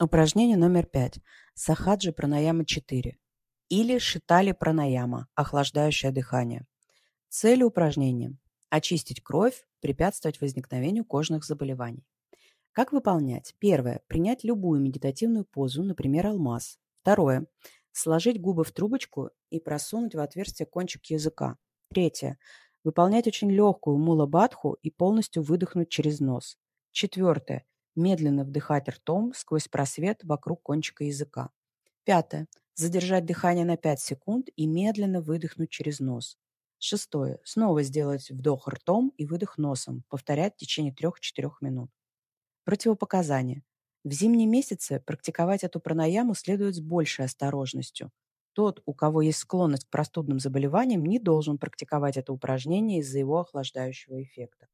Упражнение номер пять. Сахаджи пранаяма 4. Или шитали пранаяма, охлаждающее дыхание. Цель упражнения – очистить кровь, препятствовать возникновению кожных заболеваний. Как выполнять? Первое. Принять любую медитативную позу, например, алмаз. Второе. Сложить губы в трубочку и просунуть в отверстие кончик языка. Третье. Выполнять очень легкую мула-бадху и полностью выдохнуть через нос. Четвертое Медленно вдыхать ртом сквозь просвет вокруг кончика языка. Пятое. Задержать дыхание на 5 секунд и медленно выдохнуть через нос. Шестое. Снова сделать вдох ртом и выдох носом, повторять в течение 3-4 минут. Противопоказания. В зимние месяцы практиковать эту пранаяму следует с большей осторожностью. Тот, у кого есть склонность к простудным заболеваниям, не должен практиковать это упражнение из-за его охлаждающего эффекта.